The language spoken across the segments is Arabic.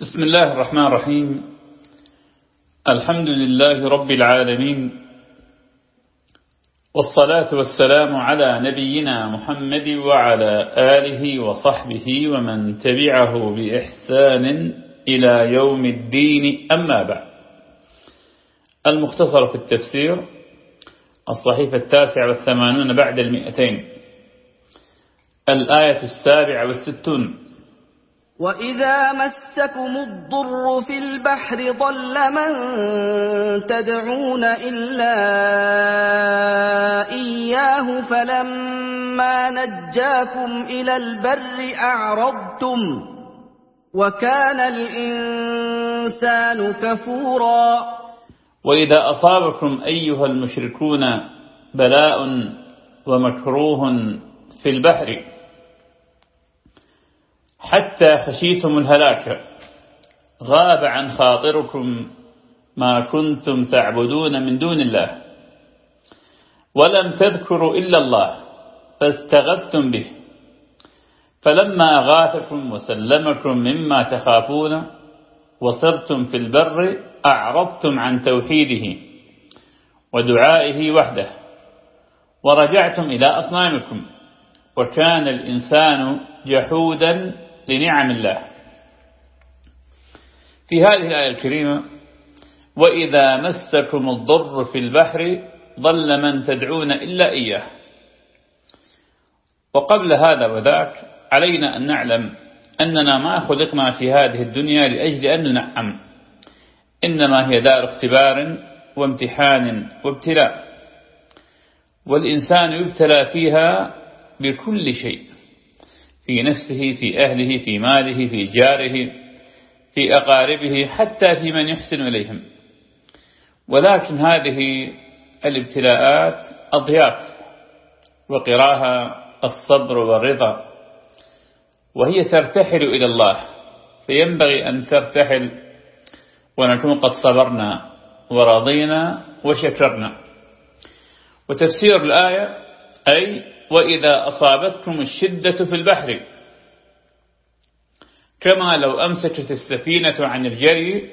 بسم الله الرحمن الرحيم. الحمد لله رب العالمين. والصلاة والسلام على نبينا محمد وعلى آله وصحبه ومن تبعه بإحسان إلى يوم الدين. أما بعد. المختصر في التفسير الصحيفة التاسعة والثمانون بعد المئتين. الآية السابعة والستون. وإذا مسكم الضر في البحر ضل من تدعون إلا إياه فلما نجاكم إلى البر أعرضتم وكان الإنسان كفورا وإذا أصابكم أيها المشركون بلاء ومكروه في البحر حتى خشيتم الهلاك. غاب عن خاطركم ما كنتم تعبدون من دون الله. ولم تذكروا إلا الله فاستغثتم به. فلما أغاثكم وسلمكم مما تخافون وصرتم في البر أعرضتم عن توحيده ودعائه وحده. ورجعتم إلى أصنامكم. وكان الإنسان جحودا لنعم الله. في هذه الآية الكريمة وإذا مسكم الضر في البحر ضل من تدعون إلا إياه. وقبل هذا وذاك علينا أن نعلم أننا ما خلقنا في هذه الدنيا لأجل أن ننعم. إنما هي دار اختبار وامتحان وابتلاء. والإنسان يبتلى فيها بكل شيء. في نفسه في أهله في ماله في جاره في أقاربه حتى في من يحسن إليهم. ولكن هذه الابتلاءات أضياف وقراها الصبر والرضا وهي ترتحل إلى الله. فينبغي أن ترتحل ونكون قد صبرنا ورضينا وشكرنا. وتفسير الآية أي وإذا أصابتكم الشدة في البحر كما لو أمسكت السفينة عن الجري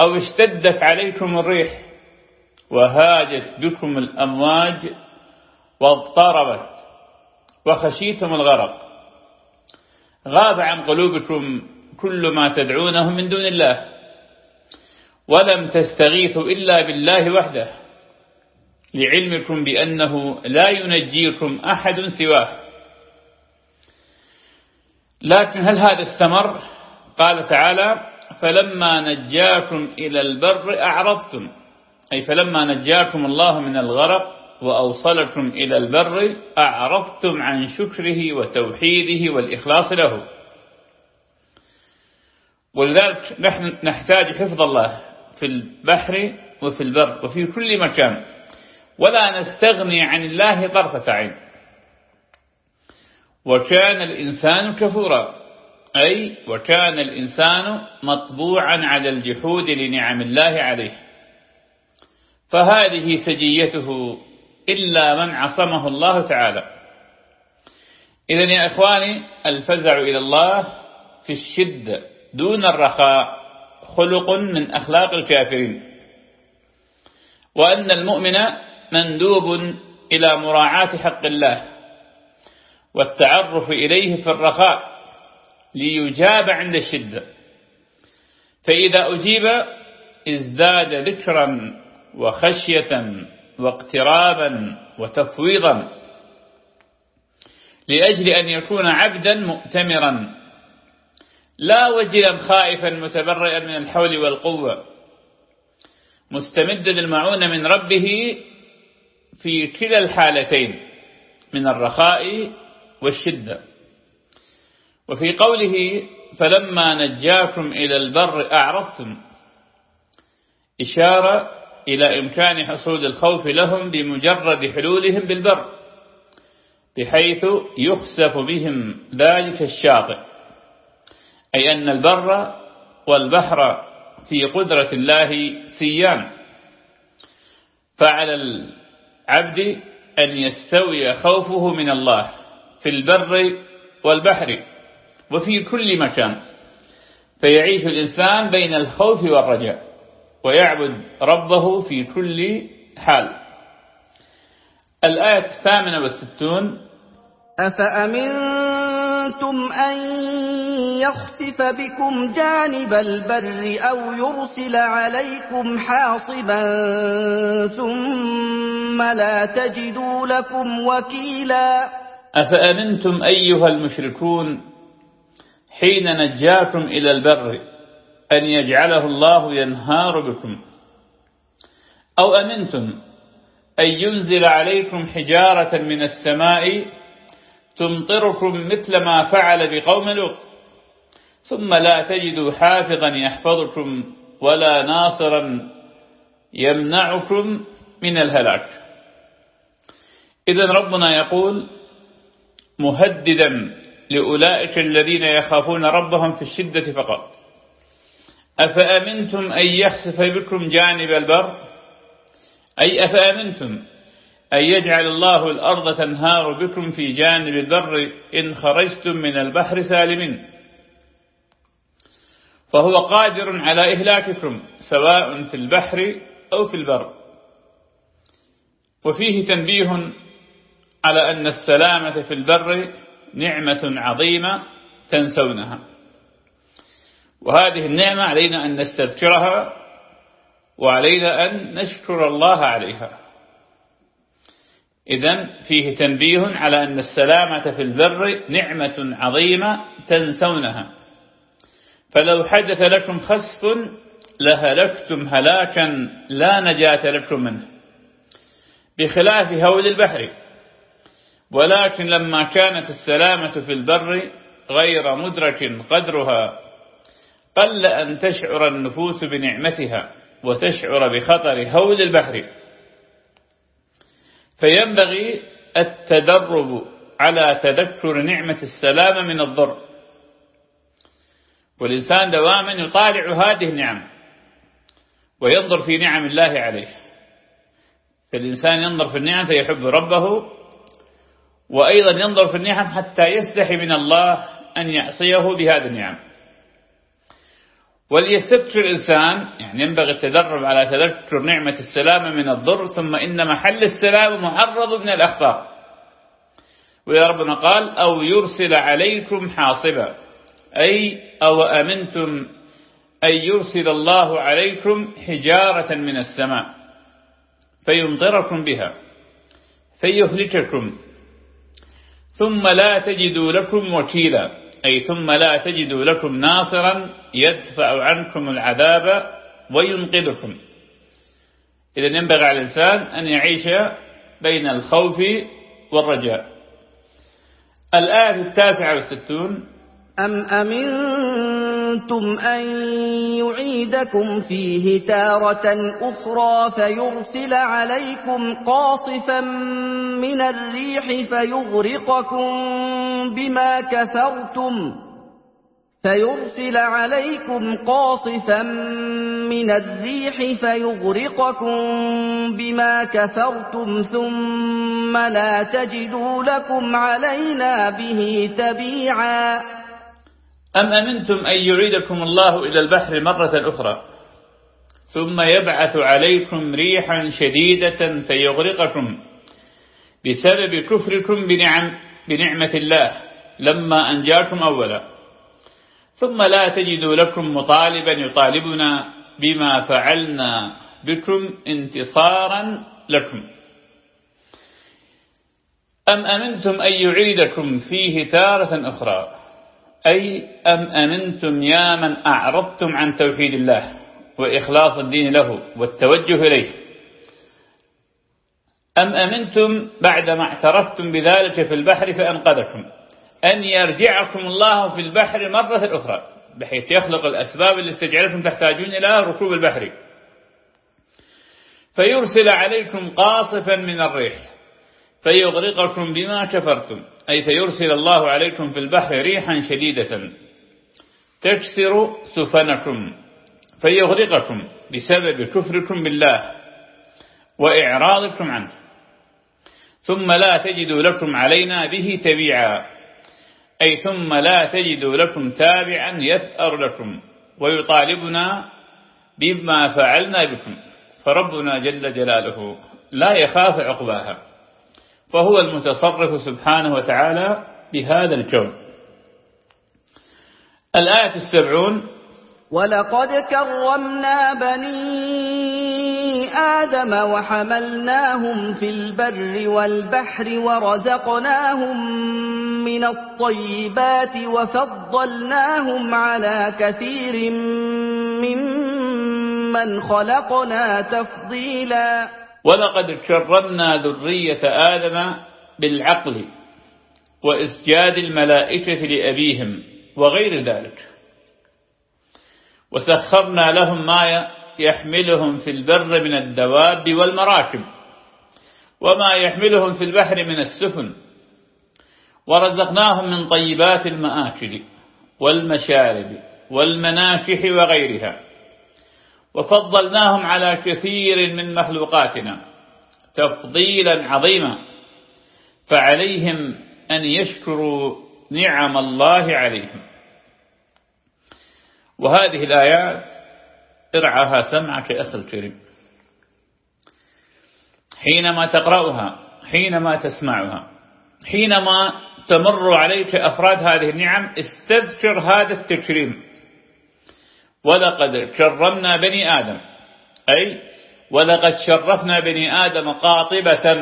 أو اشتدت عليكم الريح وهاجت بكم الأمواج واضطربت وخشيتم الغرق. غاب عن قلوبكم كل ما تدعونه من دون الله ولم تستغيثوا إلا بالله وحده. لعلمكم بأنه لا ينجيكم أحد سواه. لكن هل هذا استمر؟ قال تعالى فلما نجاكم إلى البر أعرضتم. أي فلما نجاكم الله من الغرق وأوصلكم إلى البر أعرضتم عن شكره وتوحيده والإخلاص له. ولذلك نحن نحتاج حفظ الله في البحر وفي البر وفي كل مكان. ولا نستغني عن الله طرفة عين. وكان الإنسان كفورا أي وكان الإنسان مطبوعا على الجحود لنعم الله عليه. فهذه سجيته إلا من عصمه الله تعالى. إذا يا إخواني الفزع إلى الله في الشدة دون الرخاء خلق من أخلاق الكافرين. وأن المؤمن مندوب إلى مراعاة حق الله والتعرف إليه في الرخاء ليجاب عند الشدة. فإذا أجيب ازداد ذكرا وخشية واقترابا وتفويضا لأجل أن يكون عبدا مؤتمرا لا وجلا خائفا متبرئا من الحول والقوة مستمدا المعونة من ربه في كلا الحالتين من الرخاء والشدة. وفي قوله فلما نجاكم إلى البر أعرضتم. إشارة إلى إمكان حصول الخوف لهم بمجرد حلولهم بالبر بحيث يخسف بهم ذلك الشاطئ. أي أن البر والبحر في قدرة الله سيان. فعلى العبد أن يستوي خوفه من الله في البر والبحر وفي كل مكان. فيعيش الإنسان بين الخوف والرجاء ويعبد ربه في كل حال. الآية الثامنة والستون. أفأمنتم أن يخسف بكم جانب البر أو يرسل عليكم حاصبا ثم لا تجدوا لكم وكيلا أفأمنتم أيها المشركون حين نجاكم إلى البر أن يجعله الله ينهار بكم؟ أو أمنتم أن ينزل عليكم حجارة من السماء تمطركم مثل ما فعل بقوم لوط. ثم لا تجدوا حافظا يحفظكم ولا ناصرا يمنعكم من الهلاك. إذا ربنا يقول مهددا لأولئك الذين يخافون ربهم في الشدة فقط. أفأمنتم أن يخسف بكم جانب البر؟ أي أفأمنتم؟ أن يجعل الله الأرض تنهار بكم في جانب البر إن خرجتم من البحر سالمين. فهو قادر على إهلاككم سواء في البحر أو في البر. وفيه تنبيه على أن السلامة في البر نعمة عظيمة تنسونها. وهذه النعمة علينا أن نستذكرها وعلينا أن نشكر الله عليها. إذا فيه تنبيه على أن السلامة في البر نعمة عظيمة تنسونها. فلو حدث لكم خسف لهلكتم هلاكا لا نجاة لكم منه بخلاف هول البحر. ولكن لما كانت السلامة في البر غير مدرك قدرها قل أن تشعر النفوس بنعمتها وتشعر بخطر هول البحر. فينبغي التدرب على تذكر نعمة السلامة من الضر. والإنسان دواما يطالع هذه النعم وينظر في نعم الله عليه. فالإنسان ينظر في النعم فيحب ربه وأيضا ينظر في النعم حتى يستحي من الله أن يعصيه بهذه النعم. وليستذكر الإنسان يعني ينبغي التدرب على تذكر نعمة السلامة من الضر ثم إن محل السلام معرض من الأخطاء. ويا ربنا قال أو يرسل عليكم حاصبا. أي أو أمنتم أن يرسل الله عليكم حجارة من السماء فيمطركم بها فيهلككم ثم لا تجدوا لكم وكيلا. أي ثم لا تجدوا لكم ناصرا يدفع عنكم العذاب وينقذكم. إذا ينبغي على الإنسان أن يعيش بين الخوف والرجاء. الآية التاسعة والستون. أم أمنتم أن يعيدكم فيه تارة أخرى فيرسل عليكم قاصفا من الريح فيغرقكم بما كفرتم فيرسل عليكم قاصفا من الريح فيغرقكم بما كفرتم ثم لا تجدوا لكم علينا به تبيعا أم أمنتم أن يعيدكم الله إلى البحر مرة أخرى؟ ثم يبعث عليكم ريحا شديدة فيغرقكم بسبب كفركم بنعم بنعمة الله لما أنجاكم أولا. ثم لا تجدوا لكم مطالبا يطالبنا بما فعلنا بكم انتصارا لكم. أم أمنتم أن يعيدكم فيه تارة أخرى؟ أي أم أمنتم يا من أعرضتم عن توحيد الله وإخلاص الدين له والتوجه إليه؟ أم أمنتم بعدما اعترفتم بذلك في البحر فأنقذكم؟ أن يرجعكم الله في البحر مرة أخرى بحيث يخلق الأسباب التي تجعلكم تحتاجون إلى ركوب البحر. فيرسل عليكم قاصفا من الريح فيغرقكم بما كفرتم. أي فيرسل الله عليكم في البحر ريحا شديدة. تكسر سفنكم فيغرقكم بسبب كفركم بالله وإعراضكم عنه. ثم لا تجدوا لكم علينا به تبيعا. أي ثم لا تجدوا لكم تابعا يثأر لكم ويطالبنا بما فعلنا بكم. فربنا جل جلاله لا يخاف عقباها. فهو المتصرف سبحانه وتعالى بهذا الكون. الآية السبعون. ولقد كرمنا بني آدم وحملناهم في البر والبحر ورزقناهم من الطيبات وفضلناهم على كثير ممن خلقنا تفضيلا ولقد كرمنا ذرية آدم بالعقل وإسجاد الملائكة لأبيهم وغير ذلك. وسخرنا لهم ما يحملهم في البر من الدواب والمراكب وما يحملهم في البحر من السفن. ورزقناهم من طيبات المآكل والمشارب والمناكح وغيرها. وفضلناهم على كثير من مخلوقاتنا تفضيلا عظيما. فعليهم أن يشكروا نعم الله عليهم. وهذه الآيات ارعاها سمعك أخي الكريم. حينما تقرأها حينما تسمعها حينما تمر عليك أفراد هذه النعم استذكر هذا التكريم. ولقد كرمنا بني آدم. أي ولقد شرفنا بني آدم قاطبة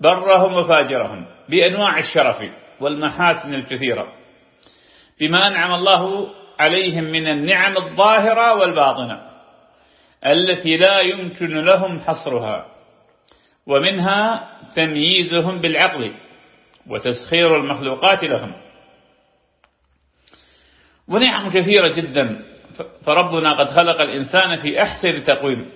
برهم وفاجرهم بأنواع الشرف والمحاسن الكثيرة بما أنعم الله عليهم من النعم الظاهرة والباطنة التي لا يمكن لهم حصرها ومنها تمييزهم بالعقل وتسخير المخلوقات لهم. ونعم كثيرة جدا فربنا قد خلق الإنسان في أحسن تقويم.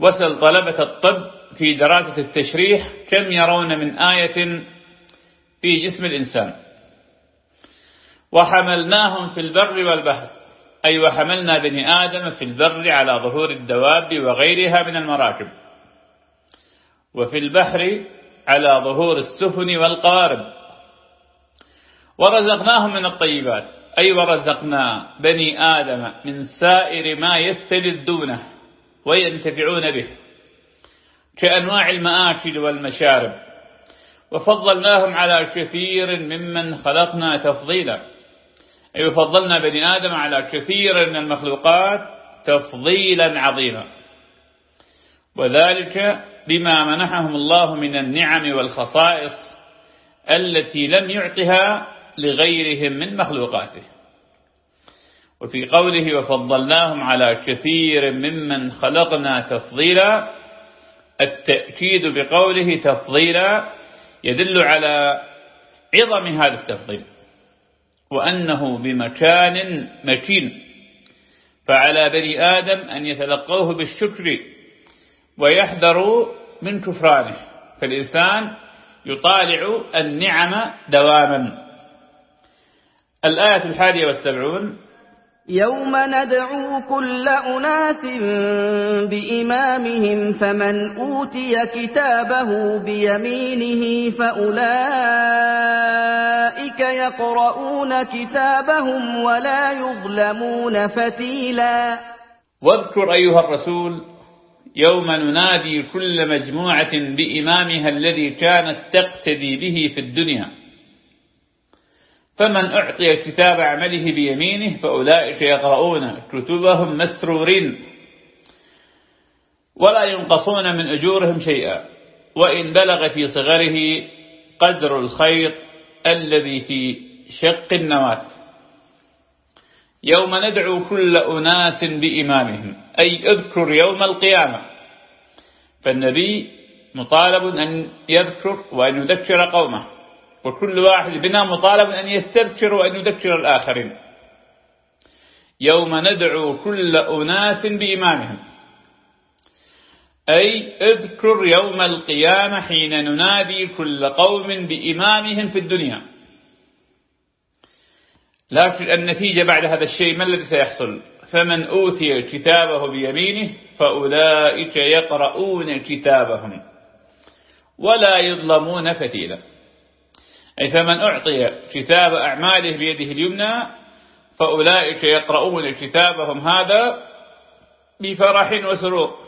وسل طلبة الطب في دراسة التشريح كم يرون من آية في جسم الإنسان. وحملناهم في البر والبحر. أي وحملنا بني آدم في البر على ظهور الدواب وغيرها من المراكب. وفي البحر على ظهور السفن والقارب ورزقناهم من الطيبات. أي ورزقنا بني آدم من سائر ما يستلذونه وينتفعون به كأنواع المآكل والمشارب. وفضلناهم على كثير ممن خلقنا تفضيلا. أي فضلنا بني آدم على كثير من المخلوقات تفضيلا عظيما. وذلك بما منحهم الله من النعم والخصائص التي لم يعطها لغيرهم من مخلوقاته. وفي قوله وفضلناهم على كثير ممن خلقنا تفضيلا التأكيد بقوله تفضيلا يدل على عظم هذا التفضيل. وأنه بمكان مكين. فعلى بني آدم أن يتلقوه بالشكر ويحذروا من كفرانه. فالإنسان يطالع النعم دواما. الآية الحادية والسبعون. يوم ندعو كل أناس بإمامهم فمن أوتي كتابه بيمينه فأولئك يقرؤون كتابهم ولا يظلمون فتيلا. واذكر أيها الرسول يوم ننادي كل مجموعة بإمامها الذي كانت تقتدي به في الدنيا. فمن أعطي كتاب عمله بيمينه فأولئك يقرؤون كتبهم مسرورين ولا ينقصون من أجورهم شيئا وإن بلغ في صغره قدر الخيط الذي في شق النواة. يوم ندعو كل أناس بإمامهم أي اذكر يوم القيامة. فالنبي مطالب أن يذكر وأن يذكر قومه. وكل واحد بنا مطالب أن يستذكر وأن يذكر الآخرين. يوم ندعو كل أناس بإمامهم أي اذكر يوم القيامة حين ننادي كل قوم بإمامهم في الدنيا. لكن النتيجة بعد هذا الشيء ما الذي سيحصل. فمن أوتي كتابه بيمينه فأولئك يقرؤون كتابهم. ولا يظلمون فتيلا. أي فمن أعطي كتاب أعماله بيده اليمنى فأولئك يقرؤون كتابهم هذا بفرح وسرور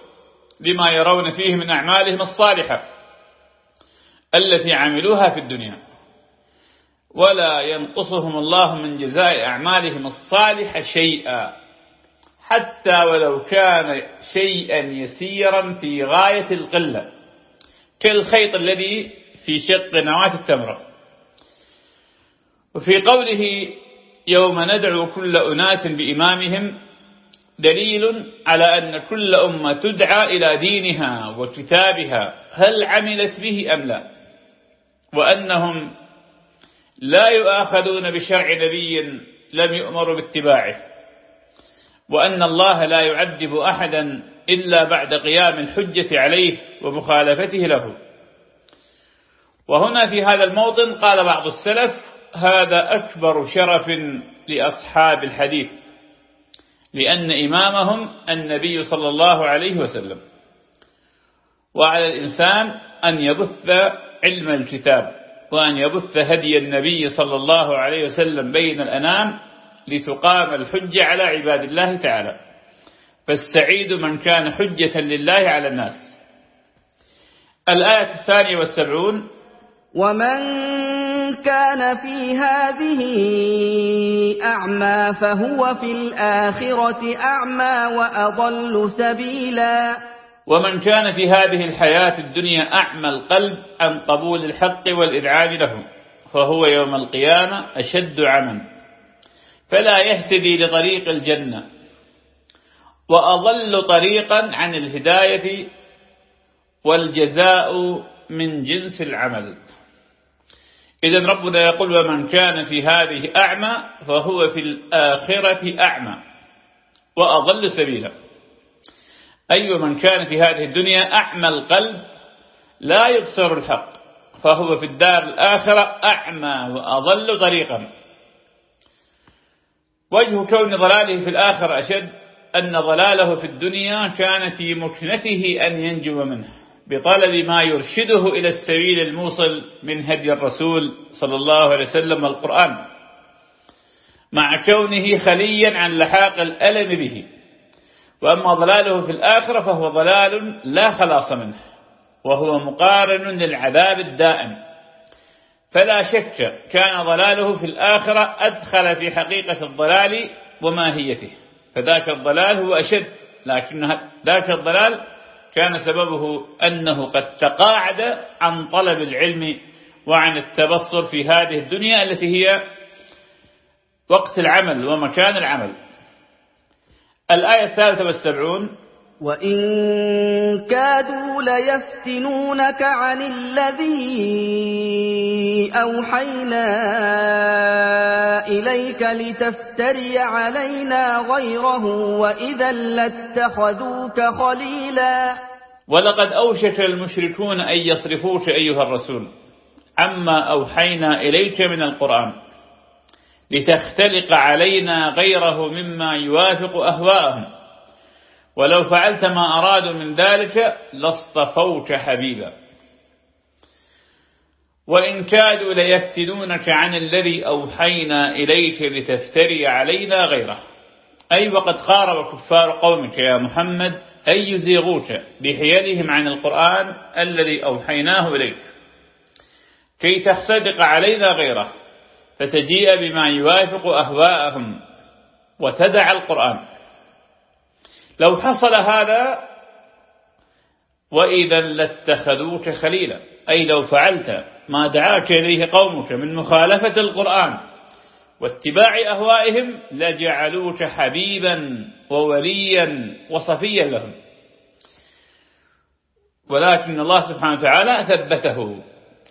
بما يرون فيه من أعمالهم الصالحة التي عملوها في الدنيا. ولا ينقصهم الله من جزاء أعمالهم الصالحة شيئا. حتى ولو كان شيئا يسيرا في غاية القلة. كالخيط الذي في شق نواة التمرة وفي قوله يوم ندعو كل أناس بإمامهم دليل على أن كل أمة تدعى إلى دينها وكتابها هل عملت به أم لا وأنهم لا يؤاخذون بشرع نبي لم يؤمروا باتباعه وأن الله لا يعذب أحدا إلا بعد قيام الحجة عليه ومخالفته له. وهنا في هذا الموطن قال بعض السلف هذا أكبر شرف لأصحاب الحديث لأن إمامهم النبي صلى الله عليه وسلم. وعلى الإنسان أن يبث علم الكتاب وأن يبث هدي النبي صلى الله عليه وسلم بين الأنام لتقام الحجة على عباد الله تعالى. فالسعيد من كان حجة لله على الناس. الآية الثانية والسبعون ومن كان في هذه أعمى فهو في الآخرة أعمى وأضل سبيلا. ومن كان في هذه الحياة الدنيا أعمى القلب عن قبول الحق والإذعان له فهو يوم القيامة أشد عمى. فلا يهتدي لطريق الجنة وأضل طريقا عن الهداية والجزاء من جنس العمل. إذا ربنا يقول ومن كان في هذه أعمى فهو في الآخرة أعمى وأضل سبيلا. أي من كان في هذه الدنيا أعمى القلب لا يبصر الحق فهو في الدار الآخرة أعمى وأضل طريقا. وجه كون ضلاله في الآخرة أشد أن ضلاله في الدنيا كان في مكنته أن ينجو منه. بطلب ما يرشده إلى السبيل الموصل من هدي الرسول صلى الله عليه وسلم والقرآن مع كونه خليا عن لحاق الألم به. وأما ضلاله في الآخرة فهو ضلال لا خلاص منه وهو مقارن للعذاب الدائم. فلا شك كان ضلاله في الآخرة أدخل في حقيقة الضلال وماهيته. فذاك الضلال هو أشد لكن ذاك الضلال كان سببه أنه قد تقاعد عن طلب العلم وعن التبصر في هذه الدنيا التي هي وقت العمل ومكان العمل. الآية الثالثة والسبعون وإن كادوا ليفتنونك عن الذي أوحينا إليك لتفتري علينا غيره وإذا لاتخذوك خليلا ولقد أوشك المشركون أن يصرفوك أيها الرسول. عما أوحينا إليك من القرآن لتختلق علينا غيره مما يوافق أهواءهم. ولو فعلت ما أرادوا من ذلك لاصطفوك حبيبا. وإن كادوا ليفتنونك عن الذي أوحينا إليك لتفتري علينا غيره. أي وقد خارب كفار قومك يا محمد أن يزيغوك بحيلهم عن القرآن الذي أوحيناه إليك. كي تختلق علينا غيره فتجيء بما يوافق أهواءهم وتدع القرآن. لو حصل هذا وإذا لاتخذوك خليلا. أي لو فعلت ما دعاك إليه قومك من مخالفة القرآن واتباع أهوائهم لجعلوك حبيبا ووليا وصفيا لهم. ولكن الله سبحانه وتعالى ثبته.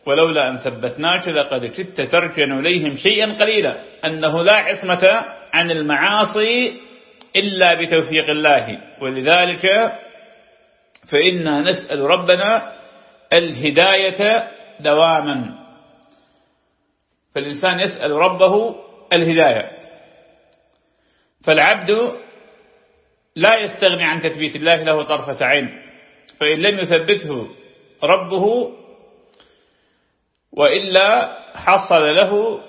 ولولا أن ثبتناك لقد كدت تركن إليهم شيئا قليلا. أنه لا عصمة عن المعاصي إلا بتوفيق الله. ولذلك فإنا نسأل ربنا الهداية دواما. فالإنسان يسأل ربه الهداية. فالعبد لا يستغني عن تثبيت الله له طرفة عين. فإن لم يثبته ربه وإلا حصل له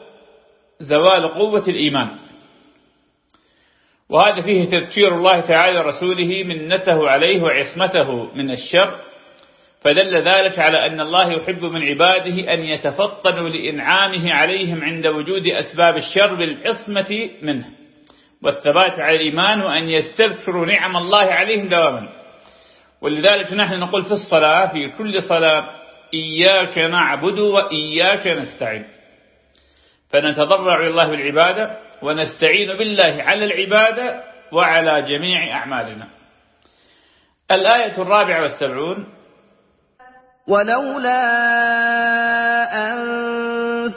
زوال قوة الإيمان. وهذا فيه تذكير الله تعالى رسوله منته عليه وعصمته من الشر فدل ذلك على أن الله يحب من عباده أن يتفطنوا لإنعامه عليهم عند وجود أسباب الشر بالعصمة منه. والثبات على الإيمان وأن يستذكروا نعم الله عليهم دواما. ولذلك نحن نقول في الصلاة في كل صلاة إياك نعبد وإياك نستعين. فنتضرع الله بالعبادة ونستعين بالله على العبادة وعلى جميع أعمالنا. الآية الرابعة والسبعون. ولولا أن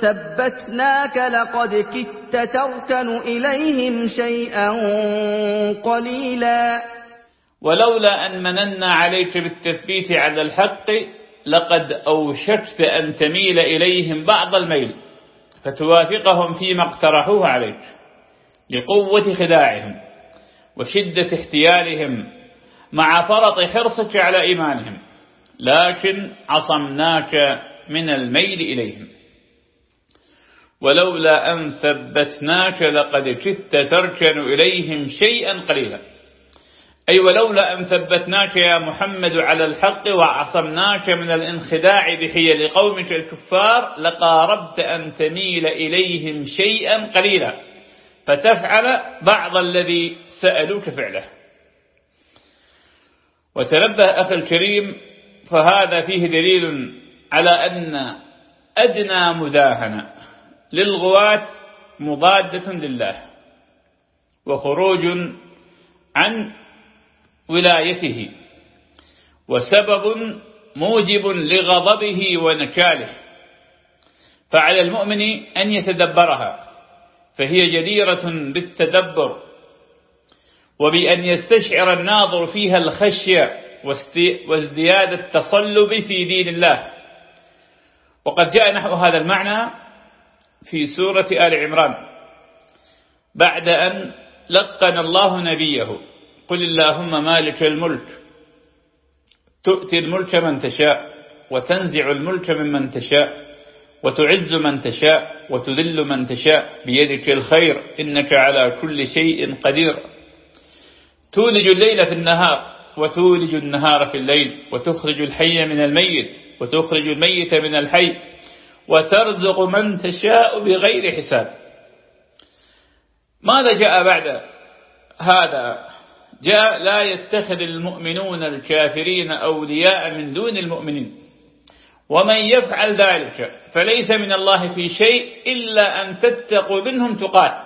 ثبتناك لقد كدت تركن إليهم شيئا قليلا. ولولا أن مننا عليك بالتثبيت على الحق لقد أوشكت أن تميل إليهم بعض الميل. فتوافقهم فيما اقترحوه عليك لقوة خداعهم وشدة احتيالهم مع فرط حرصك على إيمانهم لكن عصمناك من الميل إليهم. ولولا أن ثبتناك لقد كدت تركن إليهم شيئا قليلا. أي ولولا أن ثبتناك يا محمد على الحق وعصمناك من الانخداع بحيل قومك الكفار لقاربت أن تميل إليهم شيئا قليلا. فتفعل بعض الذي سألوك فعله. وتنبه أخي الكريم فهذا فيه دليل على أن أدنى مداهنة للغواة مضادة لله وخروج عن ولايته. وسبب موجب لغضبه ونكاله. فعلى المؤمن أن يتدبرها فهي جديرة بالتدبر وبأن يستشعر الناظر فيها الخشية وازدياد التصلب في دين الله. وقد جاء نحو هذا المعنى في سورة آل عمران. بعد أن لقن الله نبيه. قل اللهم مالك الملك. تؤتي الملك من تشاء وتنزع الملك ممن تشاء وتعز من تشاء وتذل من تشاء. بيدك الخير إنك على كل شيء قدير. تولج الليل في النهار وتولج النهار في الليل وتخرج الحي من الميت وتخرج الميت من الحي وترزق من تشاء بغير حساب. ماذا جاء بعد هذا؟ جاء لا يتخذ المؤمنون الكافرين أولياء من دون المؤمنين. ومن يفعل ذلك فليس من الله في شيء إلا أن تتقوا منهم تقات.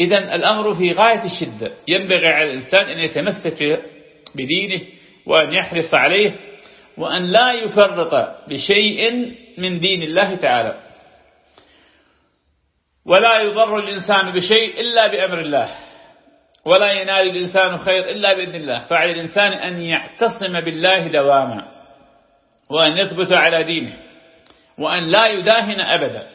إذا الأمر في غاية الشدة. ينبغي على الإنسان أن يتمسك بدينه وأن يحرص عليه وأن لا يفرط بشيء من دين الله تعالى. ولا يضر الإنسان بشيء إلا بأمر الله. ولا ينال الإنسان خير إلا بإذن الله. فعلى الإنسان أن يعتصم بالله دواما وأن يثبت على دينه وأن لا يداهن أبدا.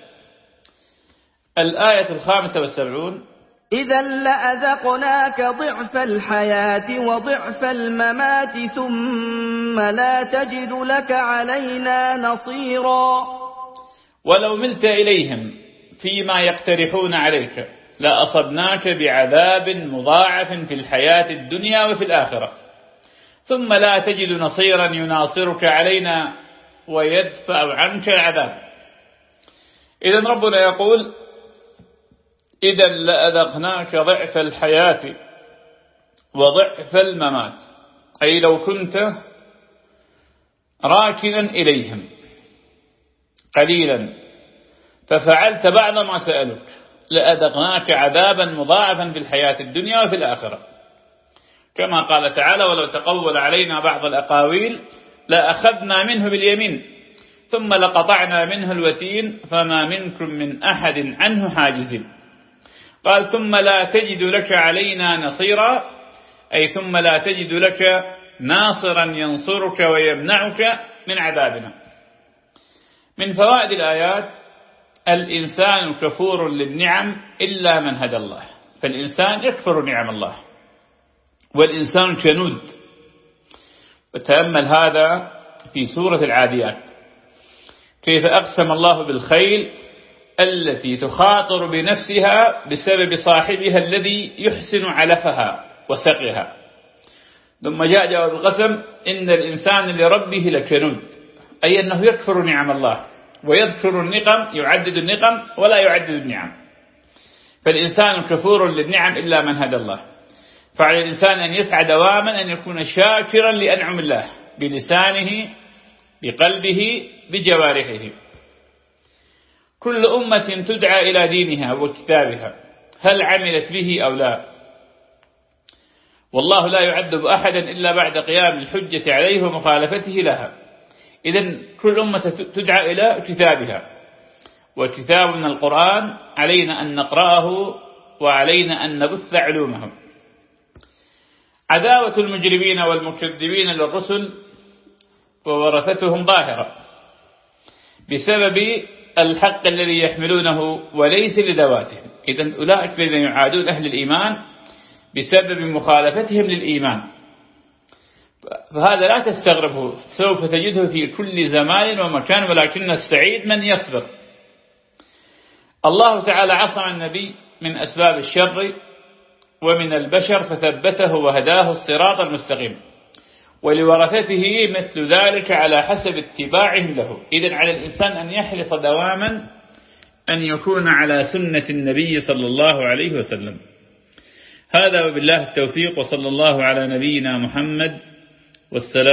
الآية الخامسة والسبعون. إذا لأذقناك ضعف الحياة وضعف الممات ثم لا تجد لك علينا نصيرا. ولو ملت إليهم فيما يقترحون عليك. لأصبناك بعذاب مضاعف في الحياة الدنيا وفي الآخرة. ثم لا تجد نصيرا يناصرك علينا ويدفع عنك العذاب. إذا ربنا يقول إذا لأذقناك ضعف الحياة وضعف الممات. أي لو كنت راكنا إليهم قليلا ففعلت بعض ما سألوك. لأذقناك عذابا مضاعفا في الحياة الدنيا وفي الآخرة. كما قال تعالى ولو تقول علينا بعض الأقاويل لأخذنا منه باليمين ثم لقطعنا منه الوتين فما منكم من أحد عنه حاجزين قال ثم لا تجد لك علينا نصيرا أي ثم لا تجد لك ناصرا ينصرك ويمنعك من عذابنا. من فوائد الآيات الإنسان كفور للنعم إلا من هدى الله. فالإنسان يكفر نعم الله. والإنسان كنود وتأمل هذا في سورة العاديات. كيف أقسم الله بالخيل التي تخاطر بنفسها بسبب صاحبها الذي يحسن علفها وسقها ثم جاء جواب القسم إن الإنسان لربه لكنود أي أنه يكفر نعم الله. ويذكر النقم يعدد النقم ولا يعدد النعم. فالإنسان كفور للنعم إلا من هدى الله. فعلى الإنسان أن يسعى دواما أن يكون شاكرا لأنعم الله بلسانه بقلبه بجوارحه. كل أمة تدعى إلى دينها وكتابها هل عملت به أو لا. والله لا يعذب أحدا إلا بعد قيام الحجة عليه ومخالفته لها. إذا كل أمة تدعى إلى كتابها وكتاب من القرآن علينا أن نقرأه وعلينا أن نبث علومهم. عداوة المجرمين والمكذبين للرسل وورثتهم ظاهرة بسبب الحق الذي يحملونه وليس لذواتهم. إذا أولئك الذين يعادون أهل الإيمان بسبب مخالفتهم للإيمان. فهذا لا تستغربه سوف تجده في كل زمان ومكان ولكن السعيد من يصبر. الله تعالى عصم النبي من أسباب الشر ومن البشر فثبته وهداه الصراط المستقيم. ولورثته مثل ذلك على حسب اتباعهم له. إذن على الإنسان أن يحرص دواما أن يكون على سنة النبي صلى الله عليه وسلم. هذا وبالله التوفيق وصلى الله على نبينا محمد والسلام